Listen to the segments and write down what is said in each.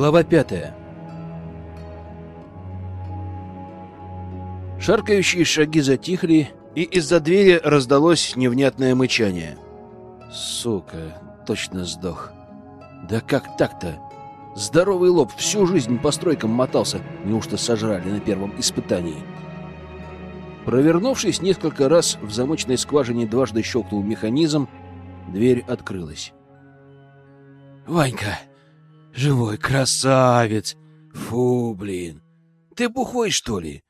Глава пятая. Шаркающие шаги затихли, и из-за двери раздалось невнятное мычание. Сука, точно сдох. Да как так-то? Здоровый лоб всю жизнь по стройкам мотался, неужто сожрали на первом испытании? Провернувшись несколько раз, в замочной скважине дважды щелкнул механизм, дверь открылась. «Ванька, живой красавец! Фу, блин! Ты бухой, что ли?»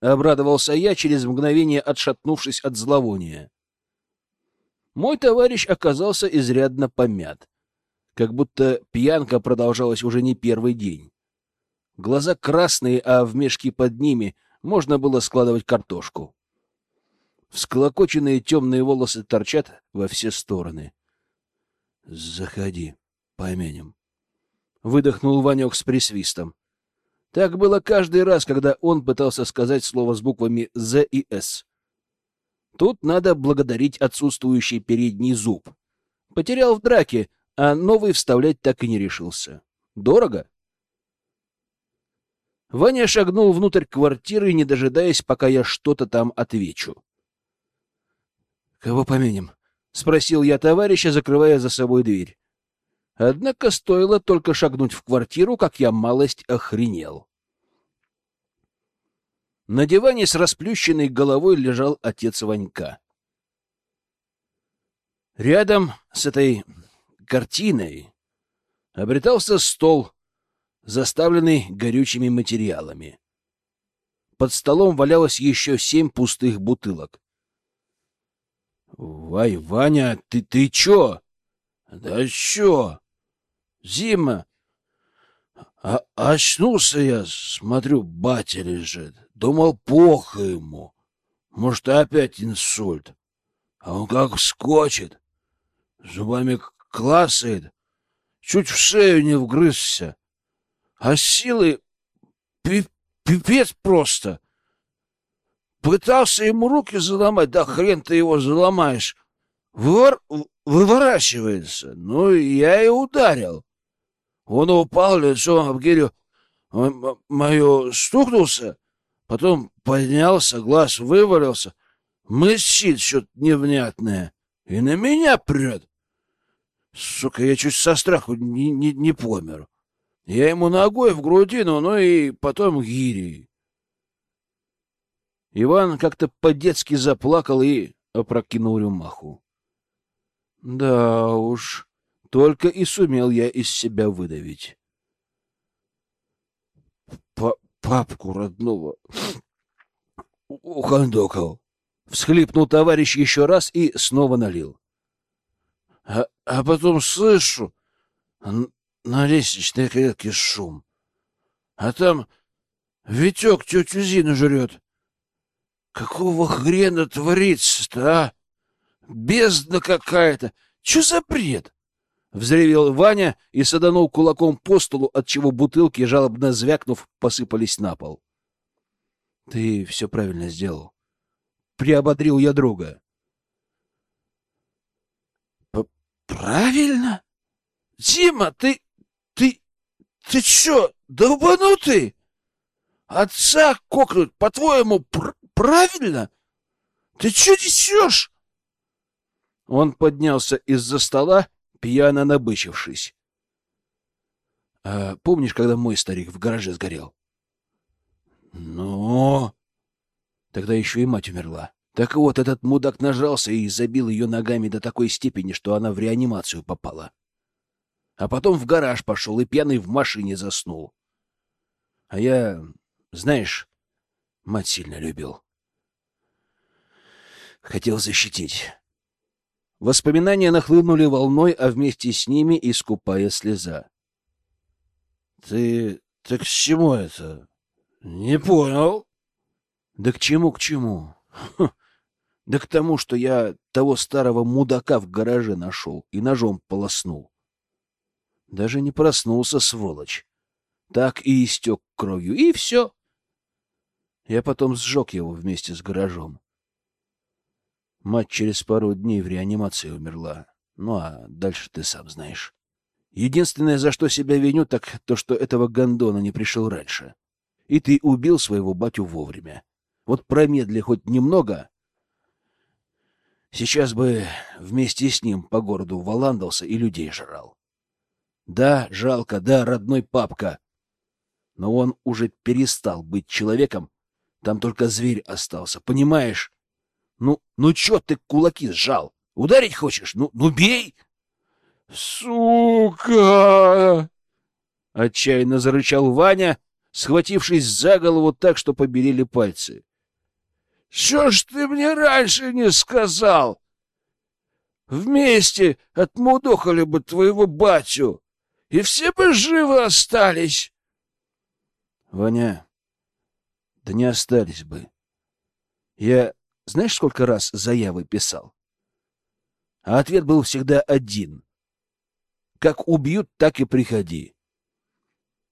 Обрадовался я, через мгновение отшатнувшись от зловония. Мой товарищ оказался изрядно помят, как будто пьянка продолжалась уже не первый день. Глаза красные, а в мешке под ними можно было складывать картошку. Всклокоченные темные волосы торчат во все стороны. — Заходи, помянем. Выдохнул Ванек с присвистом. Так было каждый раз, когда он пытался сказать слово с буквами «З» и «С». Тут надо благодарить отсутствующий передний зуб. Потерял в драке, а новый вставлять так и не решился. Дорого? Ваня шагнул внутрь квартиры, не дожидаясь, пока я что-то там отвечу. «Кого поменим?» — спросил я товарища, закрывая за собой дверь. Однако стоило только шагнуть в квартиру, как я малость охренел. На диване с расплющенной головой лежал отец Ванька. Рядом с этой картиной обретался стол, заставленный горючими материалами. Под столом валялось еще семь пустых бутылок. — Вай, Ваня, ты, ты чё? — Да чё? Зима. А, очнулся я, смотрю, батя лежит. Думал, плохо ему. Может, опять инсульт. А он как вскочит. Зубами классает. Чуть в шею не вгрызся. А силы пипец просто. Пытался ему руки заломать, да хрен ты его заломаешь. Вывор... Выворачивается. Ну, я и ударил. Он упал лицом об гирю мою стукнулся, потом поднялся, глаз вывалился, мысит что-то невнятное и на меня прет. Сука, я чуть со страху не, не, не помер. Я ему ногой в грудину, ну и потом гирей. Иван как-то по-детски заплакал и опрокинул рюмаху. Да уж, только и сумел я из себя выдавить. Папку родного ухандокал. Всхлипнул товарищ еще раз и снова налил. А, а потом слышу на лестничной клетке шум. А там Витек тетю Зину жрет. Какого хрена творится-то, а? Бездна какая-то. Че за бред? Взревел Ваня и саданул кулаком по столу, отчего бутылки, жалобно звякнув, посыпались на пол. — Ты все правильно сделал. Приободрил я друга. — Правильно? Дима, ты... ты... ты что, долбанутый? Отца кокнуть, по-твоему, пр правильно? Ты что несешь? Он поднялся из-за стола пьяно набычившись. — А помнишь, когда мой старик в гараже сгорел? — Ну? Тогда еще и мать умерла. Так вот, этот мудак нажался и забил ее ногами до такой степени, что она в реанимацию попала. А потом в гараж пошел и пьяный в машине заснул. А я, знаешь, мать сильно любил. Хотел защитить. Воспоминания нахлынули волной, а вместе с ними и скупая слеза. — Ты... ты к чему это? Не понял. — Да к чему, к чему? Хм. Да к тому, что я того старого мудака в гараже нашел и ножом полоснул. Даже не проснулся, сволочь. Так и истек кровью, и все. Я потом сжег его вместе с гаражом. Мать через пару дней в реанимации умерла. Ну, а дальше ты сам знаешь. Единственное, за что себя виню, так то, что этого гондона не пришел раньше. И ты убил своего батю вовремя. Вот промедли хоть немного, сейчас бы вместе с ним по городу валандался и людей жрал. Да, жалко, да, родной папка. Но он уже перестал быть человеком, там только зверь остался, понимаешь? Ну, ну чё ты кулаки сжал? Ударить хочешь? Ну, ну бей! Сука! Отчаянно зарычал Ваня, схватившись за голову так, что побелели пальцы. Что ж ты мне раньше не сказал? Вместе отмудохали бы твоего батю, и все бы живы остались. Ваня, да не остались бы. Я знаешь, сколько раз заявы писал? А ответ был всегда один. Как убьют, так и приходи.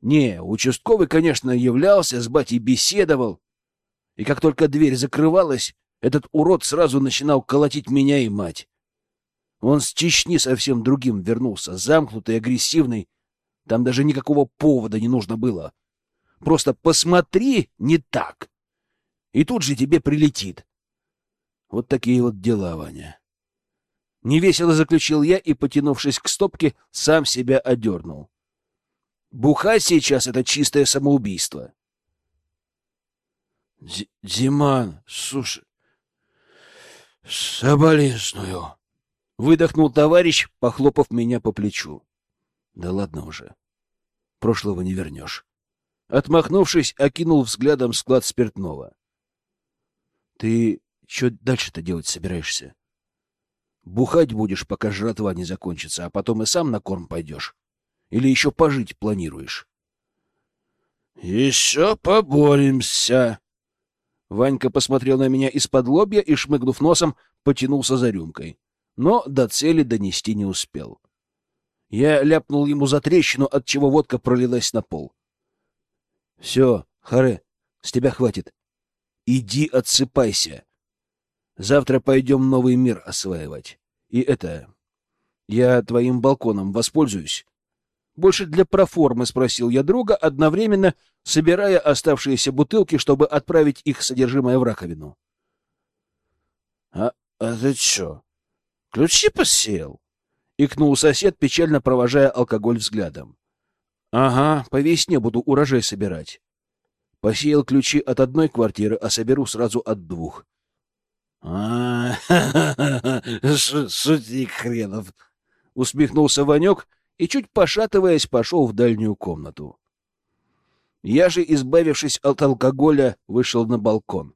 Не, участковый, конечно, являлся, с батей беседовал, и как только дверь закрывалась, этот урод сразу начинал колотить меня и мать. Он с Чечни совсем другим вернулся, замкнутый, агрессивный. Там даже никакого повода не нужно было. Просто посмотри не так, и тут же тебе прилетит. Вот такие вот дела, Ваня. Невесело заключил я и, потянувшись к стопке, сам себя одернул. Бухать сейчас — это чистое самоубийство. Диман, слушай, соболезную. Выдохнул товарищ, похлопав меня по плечу. Да ладно уже. Прошлого не вернешь. Отмахнувшись, окинул взглядом склад спиртного. Ты что дальше-то делать собираешься? Бухать будешь, пока жратва не закончится, а потом и сам на корм пойдешь? Или еще пожить планируешь? — Еще поборемся, Ванька посмотрел на меня из-под лобья и, шмыгнув носом, потянулся за рюмкой. Но до цели донести не успел. Я ляпнул ему за трещину, от чего водка пролилась на пол. — Все, Харе, с тебя хватит. Иди отсыпайся. Завтра пойдем новый мир осваивать. И это... Я твоим балконом воспользуюсь. Больше для проформы спросил я друга, одновременно собирая оставшиеся бутылки, чтобы отправить их содержимое в раковину. — А, а ты ключи посеял? — икнул сосед, печально провожая алкоголь взглядом. — Ага, по весне буду урожай собирать. Посеял ключи от одной квартиры, а соберу сразу от двух. — А, шутик хренов! — усмехнулся Ванек — и, чуть пошатываясь, пошел в дальнюю комнату. Я же, избавившись от алкоголя, вышел на балкон.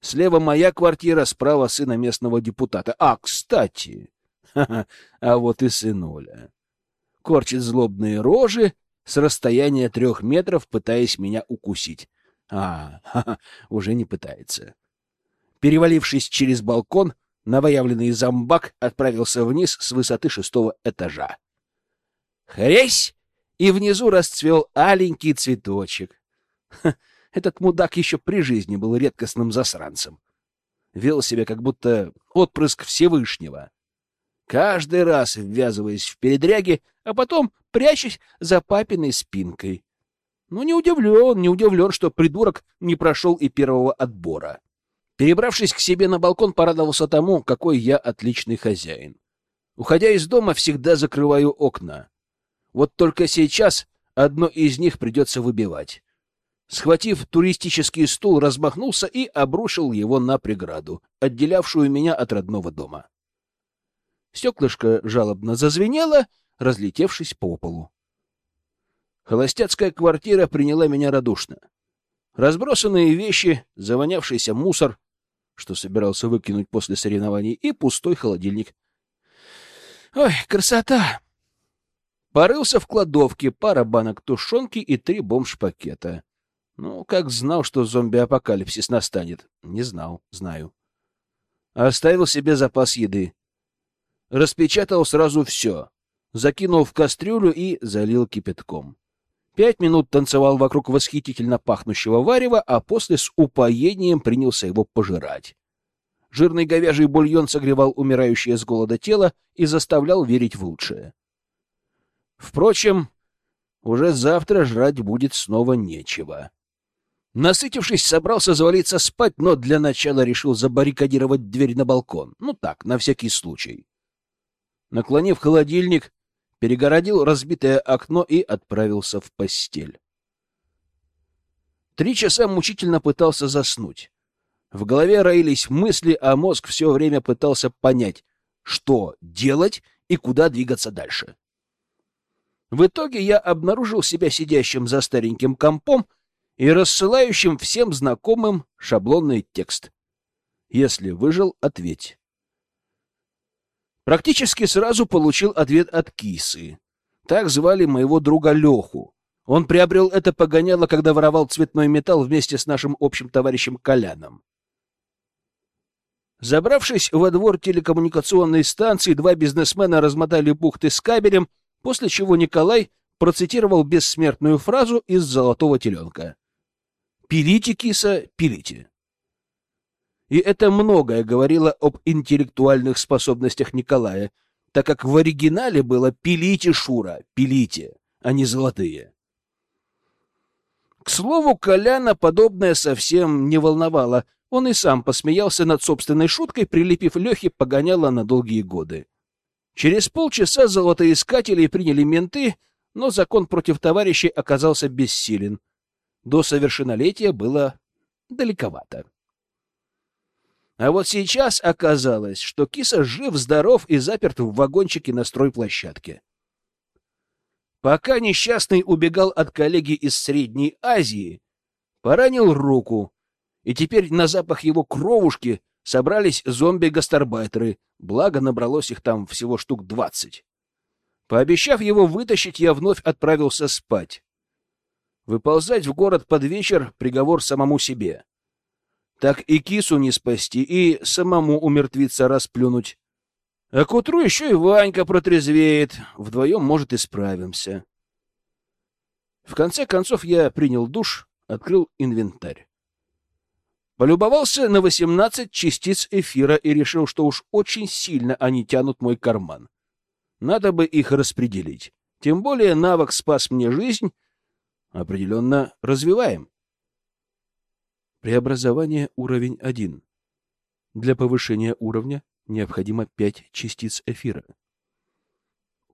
Слева моя квартира, справа сына местного депутата. А, кстати, а вот и сынуля. Корчит злобные рожи с расстояния трех метров, пытаясь меня укусить. А, уже не пытается. Перевалившись через балкон, новоявленный зомбак отправился вниз с высоты шестого этажа. Хресь! И внизу расцвел аленький цветочек. Ха, этот мудак еще при жизни был редкостным засранцем. Вел себя, как будто отпрыск Всевышнего. Каждый раз ввязываясь в передряги, а потом прячась за папиной спинкой. Ну, не удивлен, не удивлен, что придурок не прошел и первого отбора. Перебравшись к себе на балкон, порадовался тому, какой я отличный хозяин. Уходя из дома, всегда закрываю окна. Вот только сейчас одно из них придется выбивать. Схватив туристический стул, размахнулся и обрушил его на преграду, отделявшую меня от родного дома. Стеклышко жалобно зазвенело, разлетевшись по полу. Холостяцкая квартира приняла меня радушно. Разбросанные вещи, завонявшийся мусор, что собирался выкинуть после соревнований, и пустой холодильник. Ой, красота! Порылся в кладовке, пара банок тушенки и три бомж-пакета. Ну, как знал, что зомби-апокалипсис настанет? Не знал, знаю. Оставил себе запас еды. Распечатал сразу все. Закинул в кастрюлю и залил кипятком. Пять минут танцевал вокруг восхитительно пахнущего варева, а после с упоением принялся его пожирать. Жирный говяжий бульон согревал умирающее с голода тело и заставлял верить в лучшее. Впрочем, уже завтра жрать будет снова нечего. Насытившись, собрался завалиться спать, но для начала решил забаррикадировать дверь на балкон. Ну так, на всякий случай. Наклонив холодильник, перегородил разбитое окно и отправился в постель. Три часа мучительно пытался заснуть. В голове роились мысли, а мозг все время пытался понять, что делать и куда двигаться дальше. В итоге я обнаружил себя сидящим за стареньким компом и рассылающим всем знакомым шаблонный текст. Если выжил, ответь. Практически сразу получил ответ от кисы. Так звали моего друга Леху. Он приобрел это погоняло, когда воровал цветной металл вместе с нашим общим товарищем Коляном. Забравшись во двор телекоммуникационной станции, два бизнесмена размотали бухты с кабелем, после чего Николай процитировал бессмертную фразу из «Золотого теленка». «Пилите, киса, пилите». И это многое говорило об интеллектуальных способностях Николая, так как в оригинале было «пилите, Шура, пилите», а не «золотые». К слову, Коляна подобное совсем не волновало — он и сам посмеялся над собственной шуткой, прилепив Лехе погоняло на долгие годы. Через полчаса золотоискателей приняли менты, но закон против товарищей оказался бессилен. До совершеннолетия было далековато. А вот сейчас оказалось, что киса жив-здоров и заперт в вагончике на стройплощадке. Пока несчастный убегал от коллеги из Средней Азии, поранил руку, и теперь на запах его кровушки собрались зомби-гастарбайтеры, благо набралось их там всего штук двадцать. Пообещав его вытащить, я вновь отправился спать. Выползать в город под вечер — приговор самому себе. Так и кису не спасти, и самому умертвиться расплюнуть. А к утру еще и Ванька протрезвеет. Вдвоем, может, и справимся. В конце концов я принял душ, открыл инвентарь. Полюбовался на 18 частиц эфира и решил, что уж очень сильно они тянут мой карман. Надо бы их распределить. Тем более навык спас мне жизнь. Определенно развиваем. Преобразование уровень 1. Для повышения уровня необходимо 5 частиц эфира.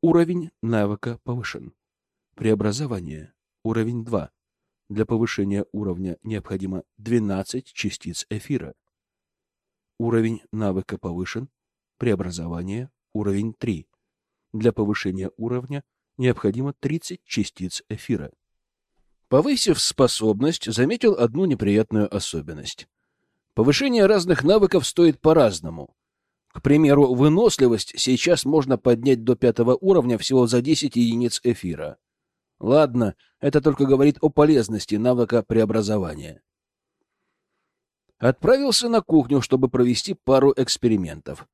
Уровень навыка повышен. Преобразование уровень 2. Для повышения уровня необходимо 12 частиц эфира. Уровень навыка повышен. Преобразование уровень 3. Для повышения уровня необходимо 30 частиц эфира. Повысив способность, заметил одну неприятную особенность. Повышение разных навыков стоит по-разному. К примеру, выносливость сейчас можно поднять до пятого уровня всего за 10 единиц эфира. Ладно, это только говорит о полезности навыка преобразования. Отправился на кухню, чтобы провести пару экспериментов.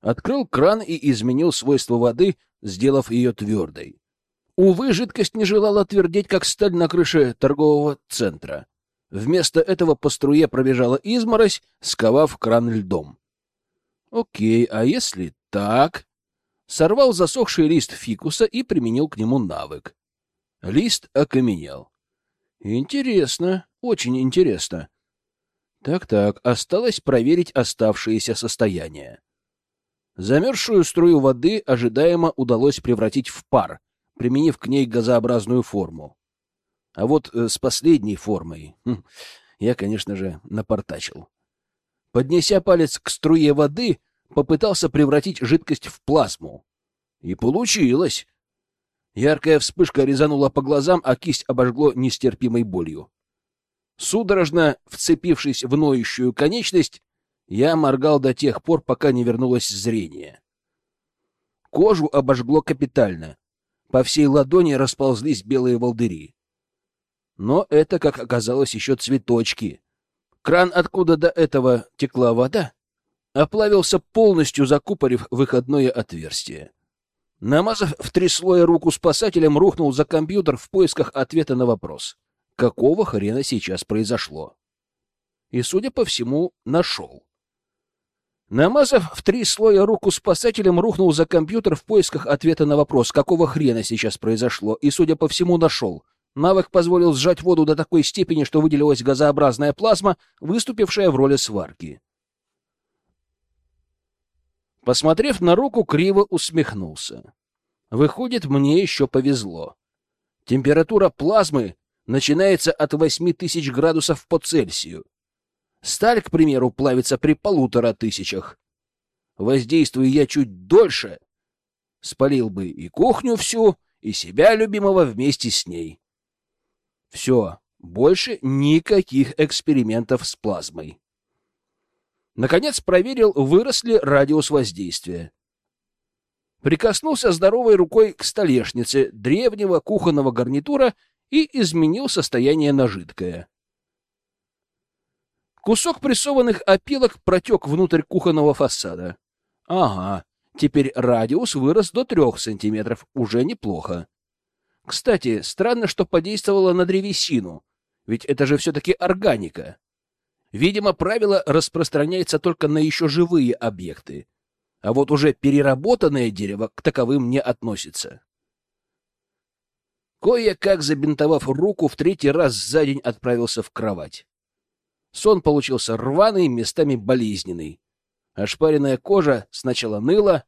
Открыл кран и изменил свойства воды, сделав ее твердой. Увы, жидкость не желала твердеть, как сталь на крыше торгового центра. Вместо этого по струе пробежала изморозь, сковав кран льдом. Окей, а если так? Сорвал засохший лист фикуса и применил к нему навык. Лист окаменел. Интересно, очень интересно. Так-так, осталось проверить оставшееся состояние. Замерзшую струю воды ожидаемо удалось превратить в пар, применив к ней газообразную форму. А вот э, с последней формой хм, я, конечно же, напортачил. Поднеся палец к струе воды, попытался превратить жидкость в плазму. И получилось. Яркая вспышка резанула по глазам, а кисть обожгло нестерпимой болью. Судорожно вцепившись в ноющую конечность, я моргал до тех пор, пока не вернулось зрение. Кожу обожгло капитально. По всей ладони расползлись белые волдыри. Но это, как оказалось, еще цветочки. Кран, откуда до этого текла вода, оплавился полностью, закупорив выходное отверстие. Намазав в три слоя руку спасателем, рухнул за компьютер в поисках ответа на вопрос. Какого хрена сейчас произошло? И, судя по всему, нашел. Намазав в три слоя руку спасателем, рухнул за компьютер в поисках ответа на вопрос, какого хрена сейчас произошло, и, судя по всему, нашел. Навык позволил сжать воду до такой степени, что выделилась газообразная плазма, выступившая в роли сварки. Посмотрев на руку, криво усмехнулся. Выходит, мне еще повезло. Температура плазмы начинается от 8000 градусов по Цельсию. Сталь, к примеру, плавится при полутора тысячах. Воздействуя я чуть дольше, спалил бы и кухню всю, и себя любимого вместе с ней. Все, больше никаких экспериментов с плазмой. Наконец проверил, вырос ли радиус воздействия. Прикоснулся здоровой рукой к столешнице древнего кухонного гарнитура и изменил состояние на жидкое. Кусок прессованных опилок протек внутрь кухонного фасада. Ага, теперь радиус вырос до трех сантиметров, уже неплохо. Кстати, странно, что подействовало на древесину, ведь это же все-таки органика. Видимо, правило распространяется только на еще живые объекты, а вот уже переработанное дерево к таковым не относится. Кое-как забинтовав руку, в третий раз за день отправился в кровать. Сон получился рваный, местами болезненный. Ошпаренная кожа сначала ныла,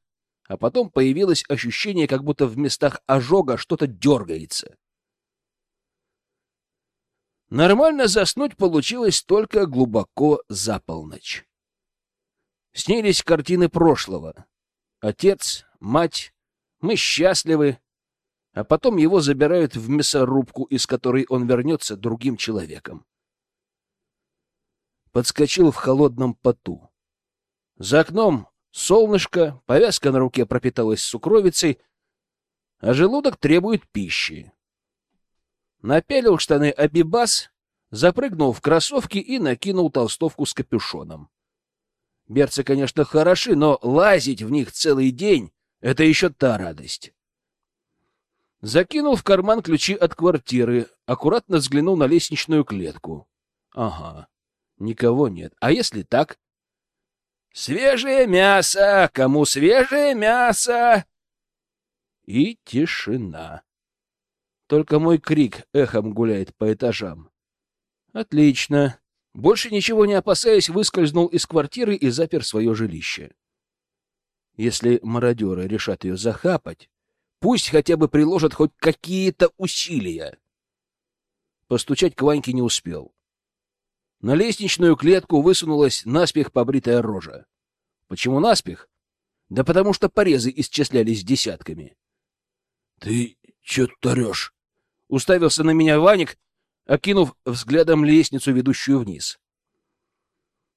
а потом появилось ощущение, как будто в местах ожога что-то дергается. Нормально заснуть получилось только глубоко за полночь. Снились картины прошлого. Отец, мать, мы счастливы, а потом его забирают в мясорубку, из которой он вернется другим человеком. Подскочил в холодном поту. За окном солнышко, повязка на руке пропиталась сукровицей, а желудок требует пищи напялил штаны Абибас, запрыгнул в кроссовки и накинул толстовку с капюшоном. Берцы, конечно, хороши, но лазить в них целый день — это еще та радость. Закинул в карман ключи от квартиры, аккуратно взглянул на лестничную клетку. Ага, никого нет. А если так? «Свежее мясо! Кому свежее мясо?» И тишина. Только мой крик эхом гуляет по этажам. Отлично. Больше ничего не опасаясь, выскользнул из квартиры и запер свое жилище. Если мародеры решат ее захапать, пусть хотя бы приложат хоть какие-то усилия. Постучать к Ваньке не успел. На лестничную клетку высунулась наспех побритая рожа. Почему наспех? Да потому что порезы исчислялись десятками. — Ты чё тарешь? Уставился на меня Ваник, окинув взглядом лестницу, ведущую вниз.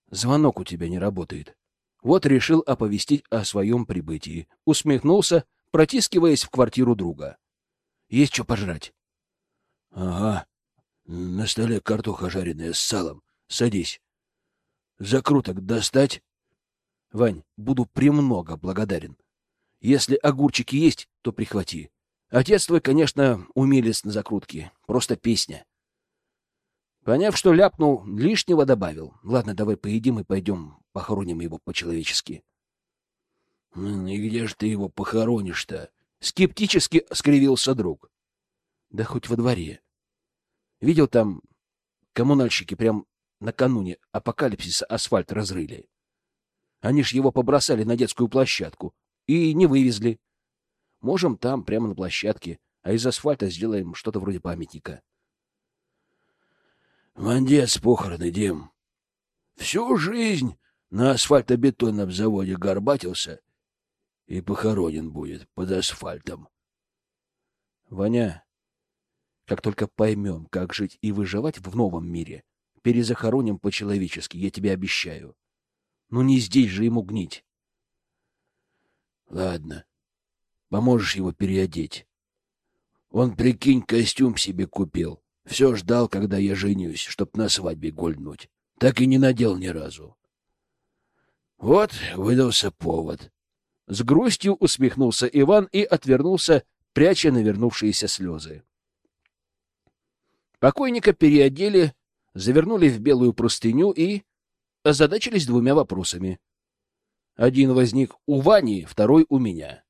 Звонок у тебя не работает. Вот решил оповестить о своем прибытии. Усмехнулся, протискиваясь в квартиру друга. Есть что пожрать? Ага. На столе картоха жареная с салом. Садись. Закруток достать? Вань, буду премного благодарен. Если огурчики есть, то прихвати. Отец твой, конечно, умелец на закрутке. Просто песня. Поняв, что ляпнул, лишнего добавил. Ладно, давай поедим и пойдем похороним его по-человечески. — И где же ты его похоронишь-то? — скептически скривился друг. — Да хоть во дворе. Видел там коммунальщики прям накануне апокалипсиса асфальт разрыли. Они ж его побросали на детскую площадку и не вывезли. Можем там, прямо на площадке, а из асфальта сделаем что-то вроде памятника. Мандец похороны, Дим. Всю жизнь на асфальтобетонном заводе горбатился и похоронен будет под асфальтом. Ваня, как только поймем, как жить и выживать в новом мире, перезахороним по-человечески, я тебе обещаю. Ну не здесь же ему гнить. Ладно. Поможешь его переодеть. Он, прикинь, костюм себе купил. Все ждал, когда я женюсь, чтоб на свадьбе гольнуть. Так и не надел ни разу. Вот выдался повод. С грустью усмехнулся Иван и отвернулся, пряча навернувшиеся слезы. Покойника переодели, завернули в белую простыню и озадачились двумя вопросами. Один возник у Вани, второй у меня.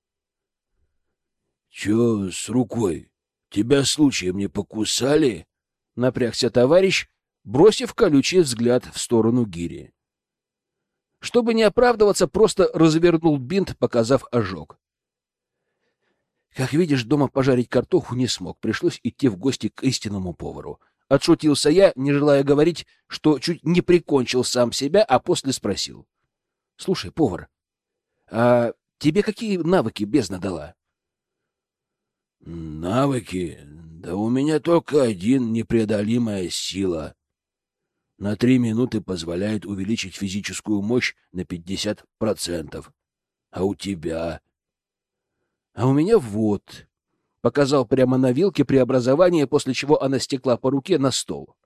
— Чё с рукой? Тебя случаем не покусали? — напрягся товарищ, бросив колючий взгляд в сторону гири. Чтобы не оправдываться, просто развернул бинт, показав ожог. Как видишь, дома пожарить картоху не смог, пришлось идти в гости к истинному повару. Отшутился я, не желая говорить, что чуть не прикончил сам себя, а после спросил. — Слушай, повар, а тебе какие навыки бездна дала? — Навыки? Да у меня только один — непреодолимая сила. На три минуты позволяет увеличить физическую мощь на пятьдесят процентов. А у тебя? — А у меня вот. Показал прямо на вилке преобразование, после чего она стекла по руке на стол.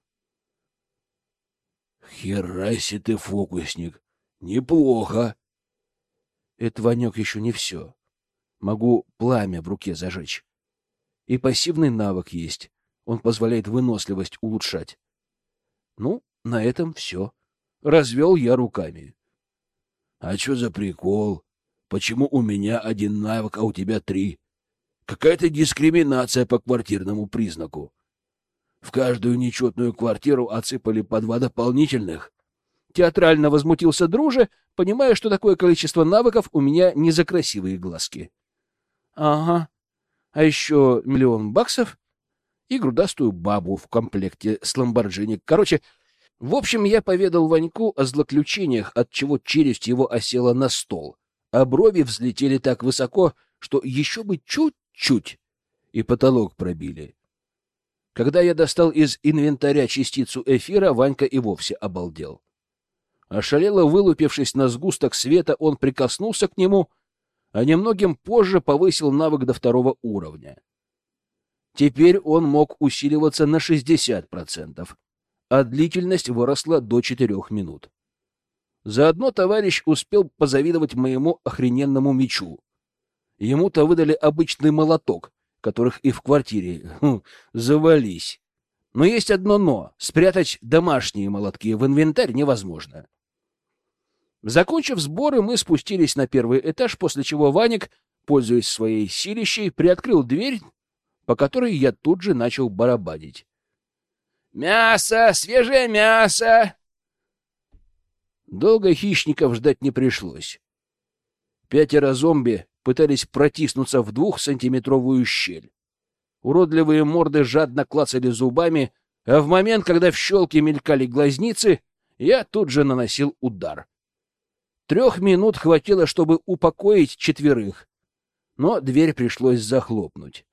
— Хераси ты, фокусник! Неплохо! Это, Ванек, еще не все. Могу пламя в руке зажечь. И пассивный навык есть. Он позволяет выносливость улучшать. Ну, на этом все. Развел я руками. — А что за прикол? Почему у меня один навык, а у тебя три? Какая-то дискриминация по квартирному признаку. В каждую нечетную квартиру отсыпали по два дополнительных. Театрально возмутился друже, понимая, что такое количество навыков у меня не за красивые глазки. — Ага. А еще миллион баксов и грудастую бабу в комплекте с ламборджини. Короче, в общем, я поведал Ваньку о злоключениях, от чего челюсть его осела на стол, а брови взлетели так высоко, что еще бы чуть-чуть, и потолок пробили. Когда я достал из инвентаря частицу эфира, Ванька и вовсе обалдел. Ошалело вылупившись на сгусток света, он прикоснулся к нему, а немногим позже повысил навык до второго уровня. Теперь он мог усиливаться на 60%, а длительность выросла до 4 минут. Заодно товарищ успел позавидовать моему охрененному мечу. Ему-то выдали обычный молоток, которых и в квартире хм, завались. Но есть одно «но» — спрятать домашние молотки в инвентарь невозможно. Закончив сборы, мы спустились на первый этаж, после чего Ваник, пользуясь своей силищей, приоткрыл дверь, по которой я тут же начал барабанить. «Мясо! Свежее мясо!» Долго хищников ждать не пришлось. Пятеро зомби пытались протиснуться в двухсантиметровую щель. Уродливые морды жадно клацали зубами, а в момент, когда в щелке мелькали глазницы, я тут же наносил удар. Трех минут хватило, чтобы упокоить четверых, но дверь пришлось захлопнуть.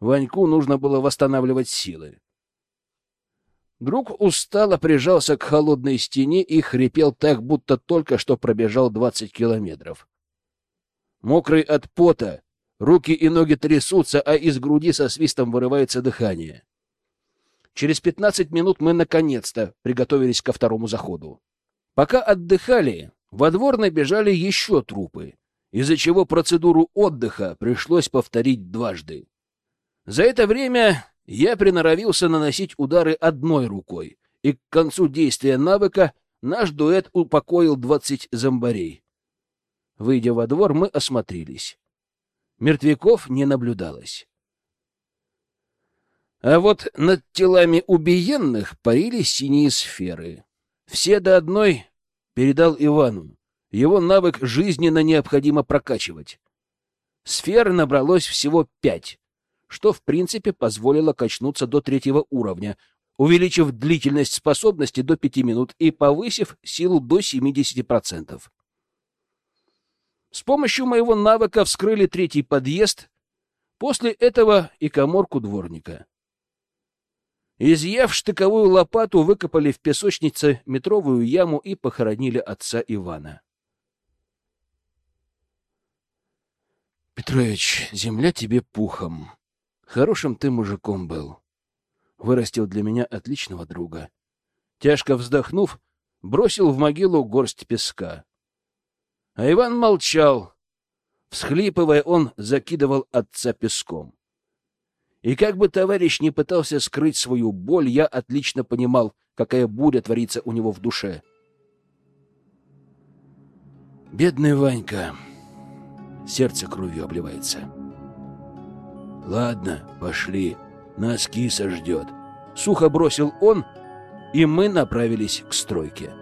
Ваньку нужно было восстанавливать силы. Друг устало прижался к холодной стене и хрипел так, будто только что пробежал двадцать километров. Мокрый от пота, руки и ноги трясутся, а из груди со свистом вырывается дыхание. Через пятнадцать минут мы наконец-то приготовились ко второму заходу. Пока отдыхали, во двор набежали еще трупы, из-за чего процедуру отдыха пришлось повторить дважды. За это время я приноровился наносить удары одной рукой, и к концу действия навыка наш дуэт упокоил двадцать зомбарей. Выйдя во двор, мы осмотрелись. Мертвяков не наблюдалось. А вот над телами убиенных парили синие сферы. Все до одной передал Ивану. Его навык жизненно необходимо прокачивать. Сфер набралось всего пять, что в принципе позволило качнуться до третьего уровня, увеличив длительность способности до пяти минут и повысив силу до 70%. С помощью моего навыка вскрыли третий подъезд, после этого и коморку дворника. Изъяв штыковую лопату, выкопали в песочнице метровую яму и похоронили отца Ивана. Петрович, земля тебе пухом. Хорошим ты мужиком был. Вырастил для меня отличного друга. Тяжко вздохнув, бросил в могилу горсть песка. А Иван молчал. Всхлипывая, он закидывал отца песком. И как бы товарищ не пытался скрыть свою боль, я отлично понимал, какая буря творится у него в душе. Бедный Ванька. Сердце кровью обливается. Ладно, пошли. Нас киса ждет. Сухо бросил он, и мы направились к стройке.